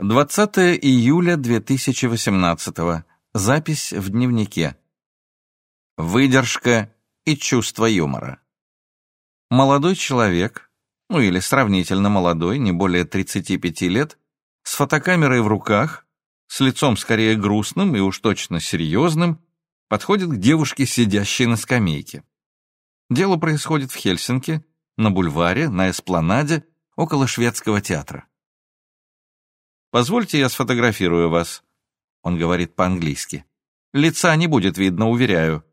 20 июля 2018. Запись в дневнике. Выдержка и чувство юмора. Молодой человек, ну или сравнительно молодой, не более 35 лет, с фотокамерой в руках, с лицом скорее грустным и уж точно серьезным, подходит к девушке, сидящей на скамейке. Дело происходит в Хельсинки, на бульваре, на эспланаде, около шведского театра. «Позвольте, я сфотографирую вас», — он говорит по-английски. «Лица не будет видно, уверяю.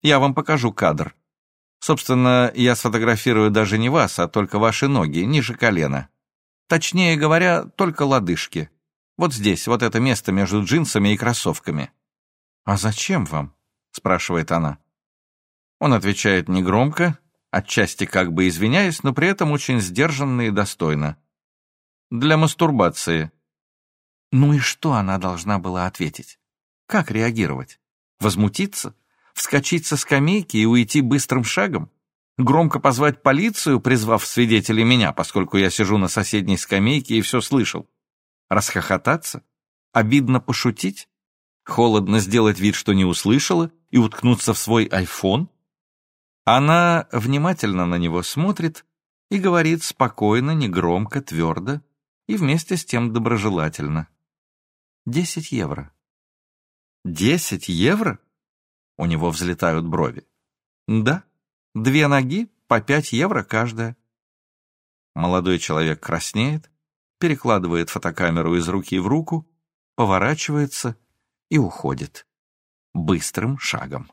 Я вам покажу кадр. Собственно, я сфотографирую даже не вас, а только ваши ноги, ниже колена. Точнее говоря, только лодыжки. Вот здесь, вот это место между джинсами и кроссовками». «А зачем вам?» — спрашивает она. Он отвечает негромко, отчасти как бы извиняясь, но при этом очень сдержанно и достойно. «Для мастурбации», ну и что она должна была ответить? Как реагировать? Возмутиться? Вскочить со скамейки и уйти быстрым шагом? Громко позвать полицию, призвав свидетелей меня, поскольку я сижу на соседней скамейке и все слышал? Расхохотаться? Обидно пошутить? Холодно сделать вид, что не услышала, и уткнуться в свой айфон? Она внимательно на него смотрит и говорит спокойно, негромко, твердо и вместе с тем доброжелательно. Десять евро. Десять евро? У него взлетают брови. Да, две ноги по пять евро каждая. Молодой человек краснеет, перекладывает фотокамеру из руки в руку, поворачивается и уходит быстрым шагом.